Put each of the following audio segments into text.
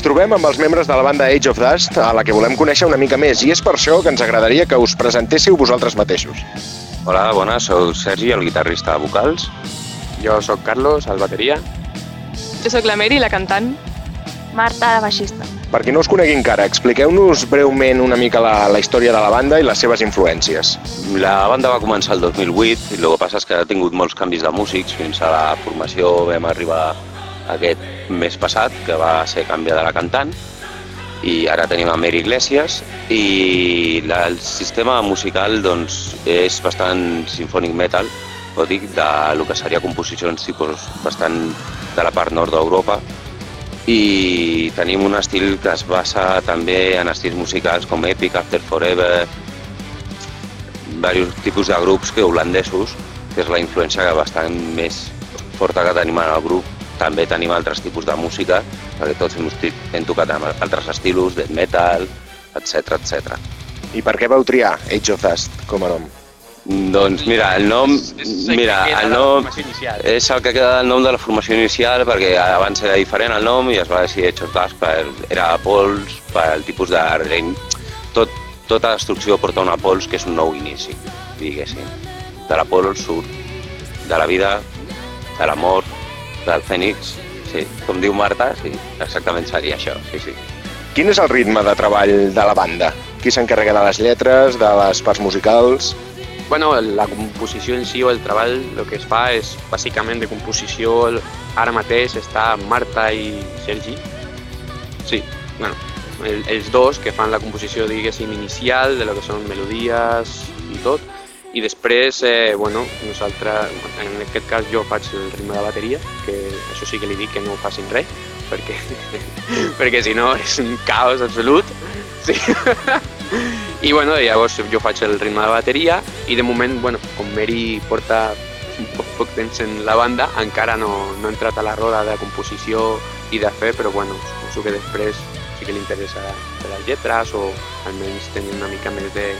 Ens trobem amb els membres de la banda Age of Dust, a la que volem conèixer una mica més, i és per això que ens agradaria que us presentéssiu vosaltres mateixos. Hola, bona, sou Sergi, el guitarrista de vocals. Jo sóc Carlos, el bateria. Jo sóc la Mary, la cantant. Marta, la baixista. Per qui no us conegui encara, expliqueu-nos breument una mica la, la història de la banda i les seves influències. La banda va començar el 2008 i el que passa és que ha tingut molts canvis de músics. Fins a la formació vam arribar aquest mes passat, que va ser canviada la cantant, i ara tenim a Mary Iglesias i la, el sistema musical doncs, és bastant symphonic metal, gòtic, de lo que seria composicions tipus bastant de la part nord d'Europa, i tenim un estil que es basa també en estils musicals com Epic, After Forever, diversos tipus de grups que holandesos, que és la influència bastant més forta que tenim en el grup. També tenim altres tipus de música, perquè tots hem, hem tocat amb altres estilos, death metal, etc etc. I per què vau triar Age of Dust com a nom? Doncs mira, el nom, mira, el nom és el que queda del nom de la formació inicial perquè abans era diferent el nom i es va decidir Age of Dust per, era pols, pel tipus de. Tot, tota destrucció porta una pols que és un nou inici, diguéssim. De la pols surt de la vida, de l'amor, del fènix, sí, com diu Marta, sí, exactament seria això, sí, sí. Quin és el ritme de treball de la banda? Qui s'encarrega de les lletres, de les parts musicals? Bueno, la composició en si o el treball, el que es fa és bàsicament de composició, ara mateix està Marta i Sergi. Sí, bueno, el, els dos que fan la composició, diguéssim, inicial, de lo que són melodies i tot, i després, eh, bueno, nosaltres, en aquest cas jo faig el ritme de bateria, que això sí que li dic que no facin res, perquè, perquè si no és un caos absolut. Sí. I bueno, llavors jo faig el ritme de bateria i de moment, bueno, com Mary porta poc, poc temps en la banda, encara no, no ha entrat a la roda de composició i de fer, però bueno, suposo que després sí que li interessa de les lletres o almenys tenir una mica més de,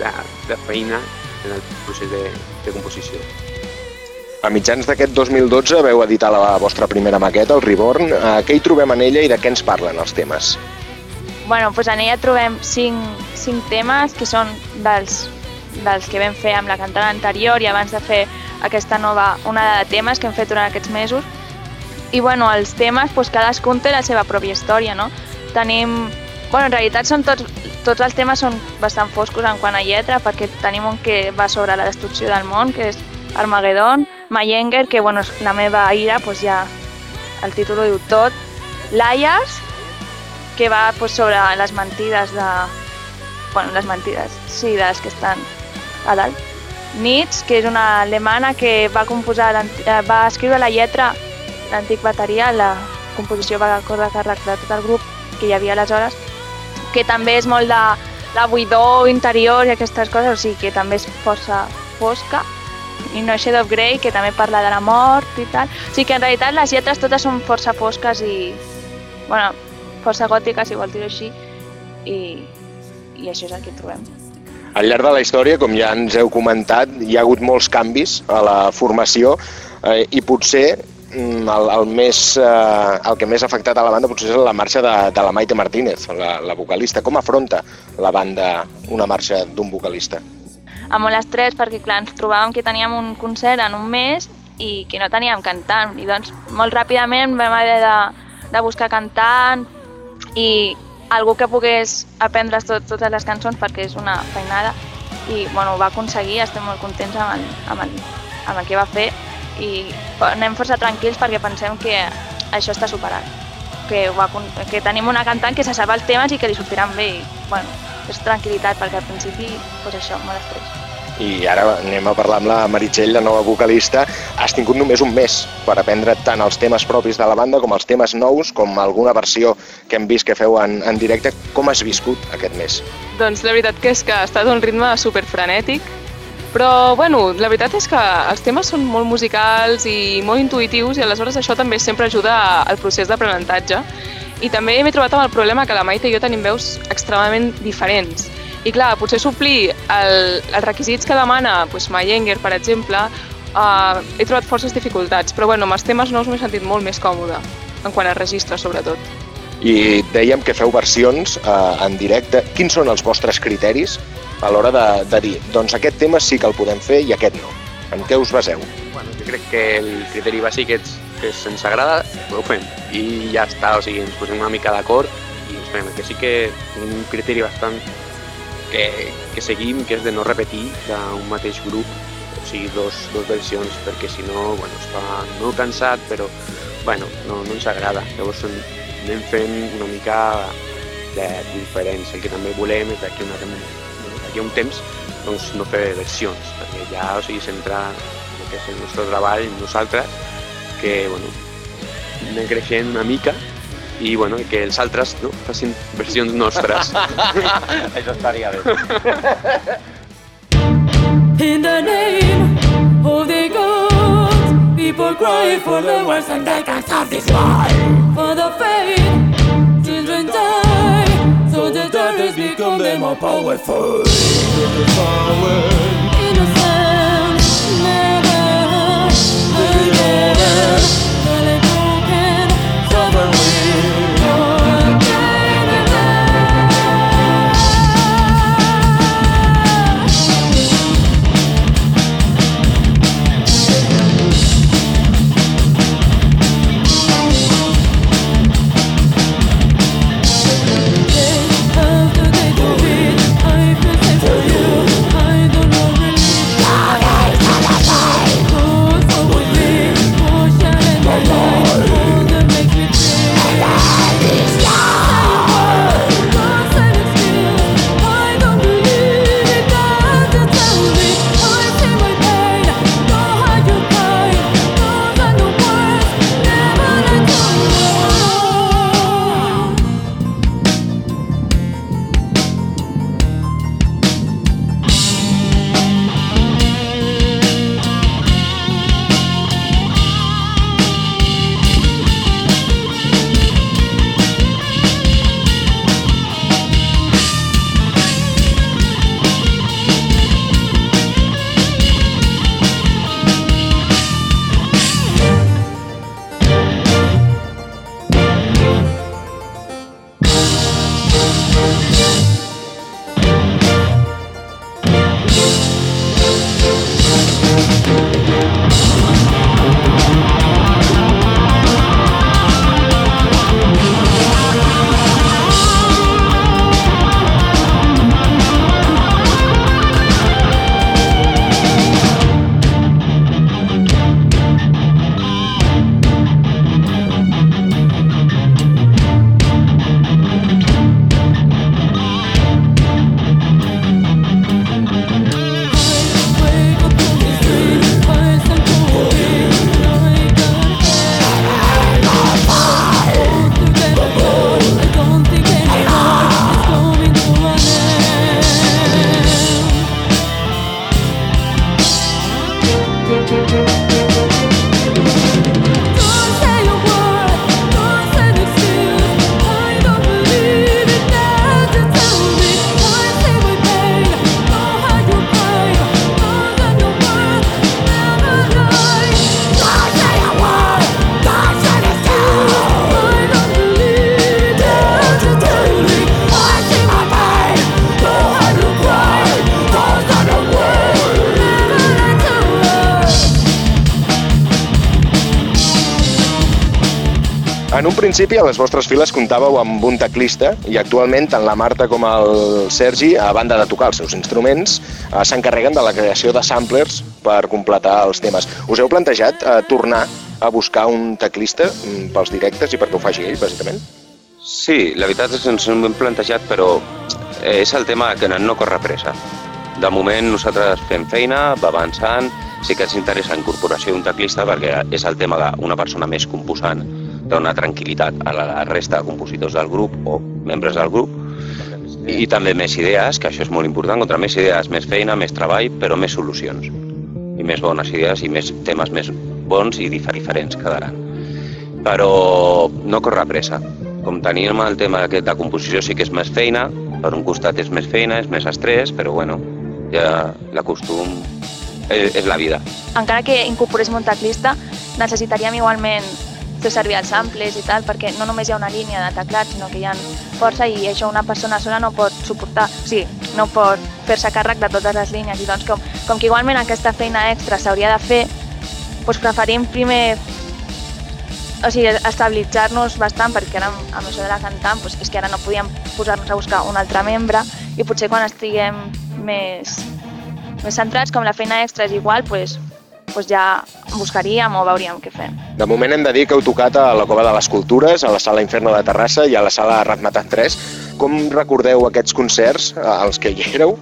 de, de feina en el procés de, de composició. A mitjans d'aquest 2012 veu editar la vostra primera maqueta, el Reborn. Eh, què hi trobem en ella i de què ens parlen els temes? Bueno, doncs en ella trobem cinc, cinc temes que són dels, dels que vam fer amb la cantada anterior i abans de fer aquesta nova onada de temes que hem fet durant aquests mesos. I bueno, els temes, doncs cadascun té la seva pròpia història, no? Tenim... Bueno, en realitat són tots, tots els temes són bastant foscos en quant a lletra, perquè tenim un que va sobre la destrucció del món, que és Armageddon, Mayenger, que bueno, la meva ira, doncs ja el títol ho diu tot, Laias, que va pues, sobre les mentides de... Bueno, les mentides, sí, de les que estan a dalt. Nietzsche, que és una alemana que va composar, va escriure la lletra, l'antic bateria, la composició va córrer a càrrec de tot el grup que hi havia aleshores, que també és molt de la buidor interior i aquestes coses, o sigui que també és força fosca, i no Shade of Grey, que també parla de la mort i tal. O sigui que en realitat les lletres totes són força fosques i, bueno, força gòtica, si vol dir-ho així, i, i això és el que trobem. Al llarg de la història, com ja ens heu comentat, hi ha hagut molts canvis a la formació eh, i potser el, el, més, eh, el que més ha afectat a la banda potser és la marxa de, de la Maite Martínez, la, la vocalista. Com afronta la banda una marxa d'un vocalista? Amb molt estrès, perquè clar, ens trobàvem que teníem un concert en un mes i que no teníem cantant. I doncs molt ràpidament vam haver de, de buscar cantant, i algú que pogués aprendre tot, totes les cançons perquè és una feinada i bueno, ho va aconseguir, estem molt contents amb el, amb el, amb el que va fer i anem força tranquils perquè pensem que això està superat que, va, que tenim una cantant que se sap els temes i que li sortiran bé i bueno, és tranquil·litat perquè al principi pues això, molt estrès i ara anem a parlar amb la Meritxell, la nova vocalista. Has tingut només un mes per aprendre tant els temes propis de la banda com els temes nous, com alguna versió que hem vist que feu en, en directe. Com has viscut aquest mes? Doncs la veritat que és que ha estat un ritme super frenètic, però bueno, la veritat és que els temes són molt musicals i molt intuitius i aleshores això també sempre ajuda al procés d'aprenentatge. I també m'he trobat amb el problema que la Maite i jo tenim veus extremadament diferents i clar, potser suplir el, els requisits que demana doncs, Mayenger, per exemple, uh, he trobat forces dificultats, però bueno, amb els temes nous m'he sentit molt més còmode, en quant a registre, sobretot. I dèiem que feu versions eh, en directe. Quins són els vostres criteris a l'hora de, de dir doncs aquest tema sí que el podem fer i aquest no? En què us baseu? Bueno, jo crec que el criteri bàsic és que si agrada, ho fem. I ja està, o sigui, ens posem una mica d'acord i ens fem. Que sí que un criteri bastant que, que seguim, que és de no repetir d'un mateix grup, o sigui, dos, dos versions, perquè si no, bueno, es fa molt cansat, però bueno, no, no ens agrada. Llavors anem fent una mica de diferents. El que també volem és d'aquí d'aquí un temps doncs, no fer versions, perquè ja o sigui, centrar el que és el nostre treball nosaltres, que bueno, anem creixent una mica i bueno, que els altres no, facin versions nostres. Això estaria bé. In the name of the gods, people cry for the worst and they can't stop this war. For the faith children die So the darkness become them more powerful the power Innocent Never again En un principi, a les vostres files comptàveu amb un teclista i actualment tant la Marta com el Sergi, a banda de tocar els seus instruments, eh, s'encarreguen de la creació de samplers per completar els temes. Us heu plantejat eh, tornar a buscar un teclista mm, pels directes i perquè ho faci ell, bàsicament? Sí, la veritat és que ens hem plantejat, però eh, és el tema que no, corre pressa. De moment nosaltres fem feina, va avançant, sí que ens interessa incorporació d'un teclista perquè és el tema d'una persona més composant, dona tranquil·litat a la resta de compositors del grup o membres del grup i també més idees, que això és molt important, contra més idees, més feina, més treball, però més solucions i més bones idees i més temes més bons i difer- diferents quedaran. Però no corre pressa. Com tenim el tema aquest de composició sí que és més feina, per un costat és més feina, és més estrès, però bueno, ja l'acostum és, és la vida. encara que incorporéssim un teclista, necessitaríem igualment fer servir els samples i tal, perquè no només hi ha una línia de teclat, sinó que hi ha força i això una persona sola no pot suportar, o sigui, no pot fer-se càrrec de totes les línies. I doncs com, com que igualment aquesta feina extra s'hauria de fer, doncs preferim primer o sigui, estabilitzar-nos bastant perquè ara amb, això de la cantant doncs és que ara no podíem posar-nos a buscar un altre membre i potser quan estiguem més, més centrats, com la feina extra és igual, doncs, doncs ja buscaríem o veuríem què fem. De moment hem de dir que heu tocat a la Cova de les Cultures, a la Sala Inferno de Terrassa i a la Sala Ratmatat 3. Com recordeu aquests concerts, eh, als que hi éreu,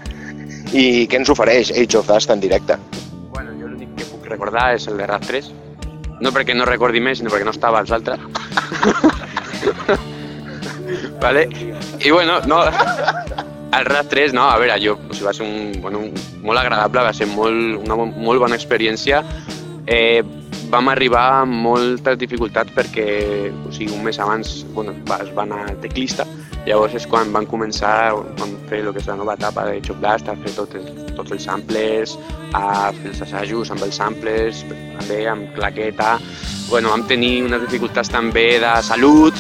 i què ens ofereix Age of Dust en directe? Bueno, jo l'únic que puc recordar és el de RAT 3. No perquè no recordi més, sinó perquè no estava als altres. vale? I bueno, no... El RAT 3, no, a veure, jo, o sigui, va ser un, bueno, un, molt agradable, va ser molt, una mo- molt bona experiència. Eh, vam arribar amb moltes dificultats perquè o sigui, un mes abans bueno, es va anar al teclista, llavors és quan van començar, van fer el que és la nova etapa de Chop Blast, a fer tot el, tots els samples, a fer els assajos amb els samples, també amb claqueta. Bueno, vam tenir unes dificultats també de salut,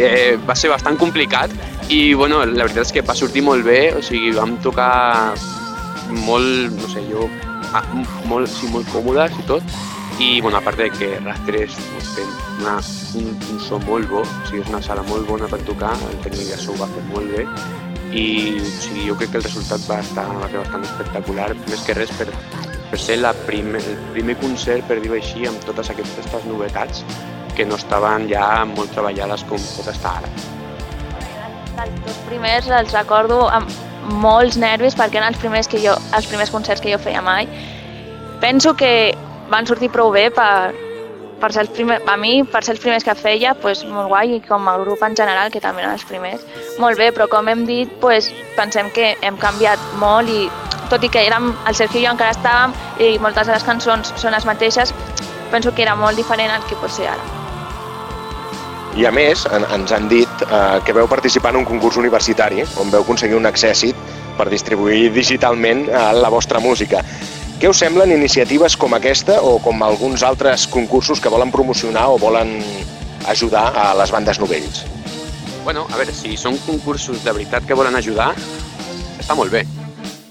eh, va ser bastant complicat i bueno, la veritat és que va sortir molt bé, o sigui, vam tocar molt, no sé, jo, molt, sí, molt còmodes i tot, i bueno, a part de que Rastres té una, un, un so molt bo, o sigui, és una sala molt bona per tocar, el tècnic de so ho va fer molt bé, i o sigui, jo crec que el resultat va estar va ser bastant espectacular, més que res per, per ser la primer, el primer concert, per dir-ho així, amb totes aquestes novetats que no estaven ja molt treballades com pot estar ara. Els dos primers els recordo amb molts nervis perquè eren els primers, que jo, els primers concerts que jo feia mai. Penso que van sortir prou bé per, per ser els primers, a mi, per ser els primers que feia, pues, molt guai, i com a grup en general, que també eren els primers, molt bé, però com hem dit, pues, pensem que hem canviat molt i tot i que érem, el Sergio i jo encara estàvem i moltes de les cançons són les mateixes, penso que era molt diferent al que pot ser ara. I a més, en, ens han dit eh, que veu participar en un concurs universitari on veu aconseguir un accèssit per distribuir digitalment eh, la vostra música. Què us semblen iniciatives com aquesta o com alguns altres concursos que volen promocionar o volen ajudar a les bandes novells? Bueno, a veure, si són concursos de veritat que volen ajudar, està molt bé.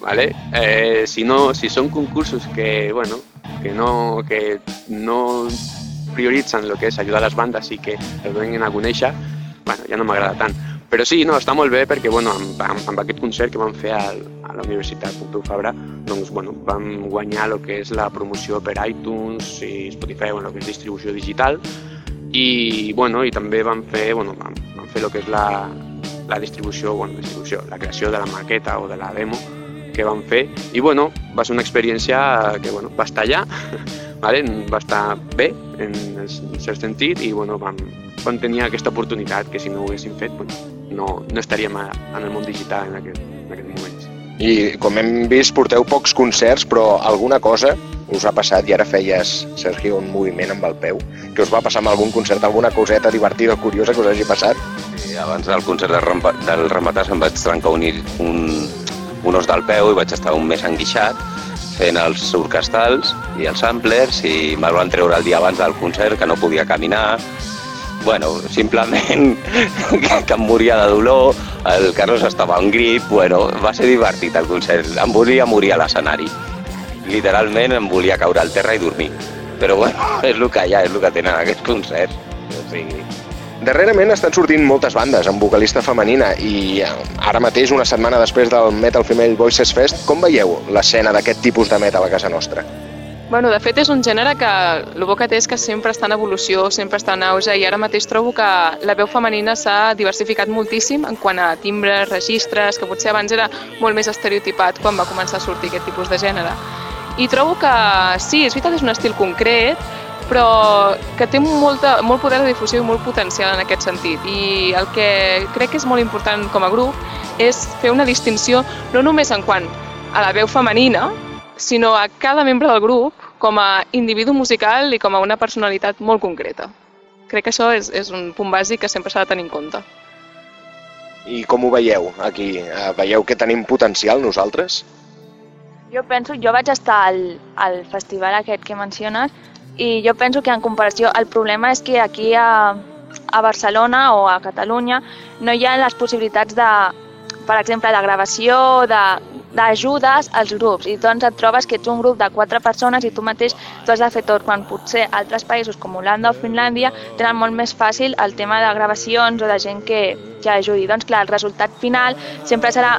¿vale? Eh, si, no, si són concursos que, bueno, que, no, que no prioritzen el que és ajudar les bandes i que el venguin a conèixer, bueno, ja no m'agrada tant. Però sí, no, està molt bé perquè bueno, amb, amb, amb aquest concert que vam fer al, a la Universitat Pompeu Fabra doncs, bueno, vam guanyar el que és la promoció per iTunes i Spotify, bueno, que és distribució digital. I, bueno, i també vam fer, bueno, vam, vam fer el que és la, la distribució, bueno, distribució, la creació de la maqueta o de la demo que vam fer. I bueno, va ser una experiència que bueno, va estar allà, vale? va estar bé en, en cert sentit i bueno, vam, vam tenir aquesta oportunitat que si no ho haguéssim fet bueno, no, no estaríem a, en el món digital en aquest, en aquest moments. I com hem vist, porteu pocs concerts, però alguna cosa us ha passat i ara feies, Sergio, un moviment amb el peu, que us va passar amb algun concert, alguna coseta divertida o curiosa que us hagi passat? I abans del concert del, rampa, del Ramatàs em vaig trencar un, un, un os del peu i vaig estar un mes enguixat fent els orquestals i els samplers i me'l van treure el dia abans del concert que no podia caminar bueno, simplement que, em moria de dolor, el Carlos estava en grip, bueno, va ser divertit el concert, em volia morir a l'escenari. Literalment em volia caure al terra i dormir. Però bueno, és el que hi ha, és el que tenen aquests concerts. O sigui, Darrerament estan sortint moltes bandes amb vocalista femenina i eh, ara mateix, una setmana després del Metal Female Voices Fest, com veieu l'escena d'aquest tipus de metal a casa nostra? Bueno, de fet és un gènere que el bo que té és que sempre està en evolució, sempre està en auge i ara mateix trobo que la veu femenina s'ha diversificat moltíssim en quant a timbres, registres, que potser abans era molt més estereotipat quan va començar a sortir aquest tipus de gènere. I trobo que sí, és veritat, és un estil concret, però que té molta, molt poder de difusió i molt potencial en aquest sentit. I el que crec que és molt important com a grup és fer una distinció no només en quant a la veu femenina, sinó a cada membre del grup com a individu musical i com a una personalitat molt concreta. Crec que això és, és un punt bàsic que sempre s'ha de tenir en compte. I com ho veieu aquí? Eh, Veieu que tenim potencial nosaltres? Jo penso, jo vaig estar al, al festival aquest que menciones i jo penso que en comparació, el problema és que aquí a, a Barcelona o a Catalunya no hi ha les possibilitats de, per exemple, de gravació, de d'ajudes als grups i doncs et trobes que ets un grup de quatre persones i tu mateix tu has de fer tot quan potser altres països com Holanda o Finlàndia tenen molt més fàcil el tema de gravacions o de gent que, que ajudi. Doncs clar, el resultat final sempre serà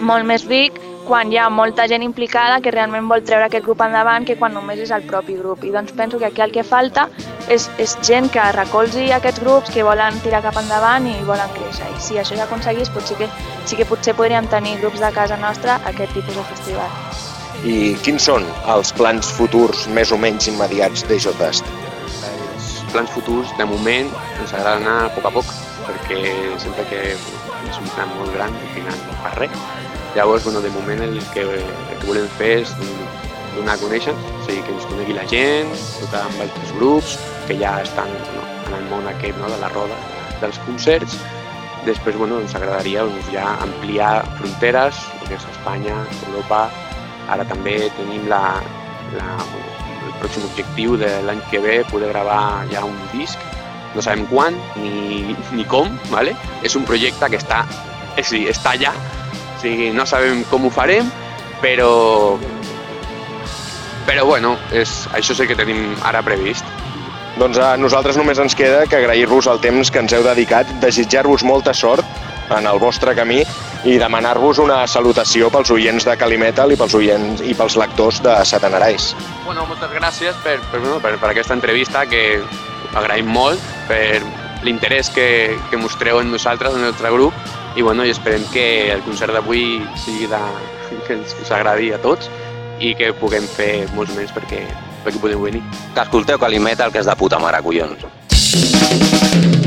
molt més ric quan hi ha molta gent implicada que realment vol treure aquest grup endavant que quan només és el propi grup. I doncs penso que aquí el que falta és, és gent que recolzi aquests grups que volen tirar cap endavant i volen créixer. I si això s'aconseguís, potser que, sí que potser podríem tenir grups de casa nostra aquest tipus de festival. I quins són els plans futurs més o menys immediats de J-Dust? Els plans futurs, de moment, ens agrada anar a poc a poc, perquè sempre que és un plan molt gran, al final no fa res. Llavors, bueno, de moment el que, el que volem fer és donar a conèixer, o sigui, que ens conegui la gent, tocar amb altres grups que ja estan no, en el món aquest no, de la roda dels concerts. Després, bueno, ens agradaria doncs, ja ampliar fronteres, que és Espanya, Europa. Ara també tenim la, la, el pròxim objectiu de l'any que ve poder gravar ja un disc no sabem quan ni, ni com, ¿vale? és un projecte que està, és, a dir, està allà, o sigui, no sabem com ho farem, però, però bueno, és, això és el que tenim ara previst. Doncs a nosaltres només ens queda que agrair-vos el temps que ens heu dedicat, desitjar-vos molta sort en el vostre camí i demanar-vos una salutació pels oients de Calimetal i pels oients i pels lectors de Satanarais. Bueno, moltes gràcies per, per, per, per aquesta entrevista que agraïm molt per l'interès que, que mostreu en nosaltres, en el nostre grup, i, bueno, i esperem que el concert d'avui sigui de, que ens, us agradi a tots i que puguem fer molts més perquè, perquè podeu venir. Que escolteu Calimetal, que és de puta mare, collons.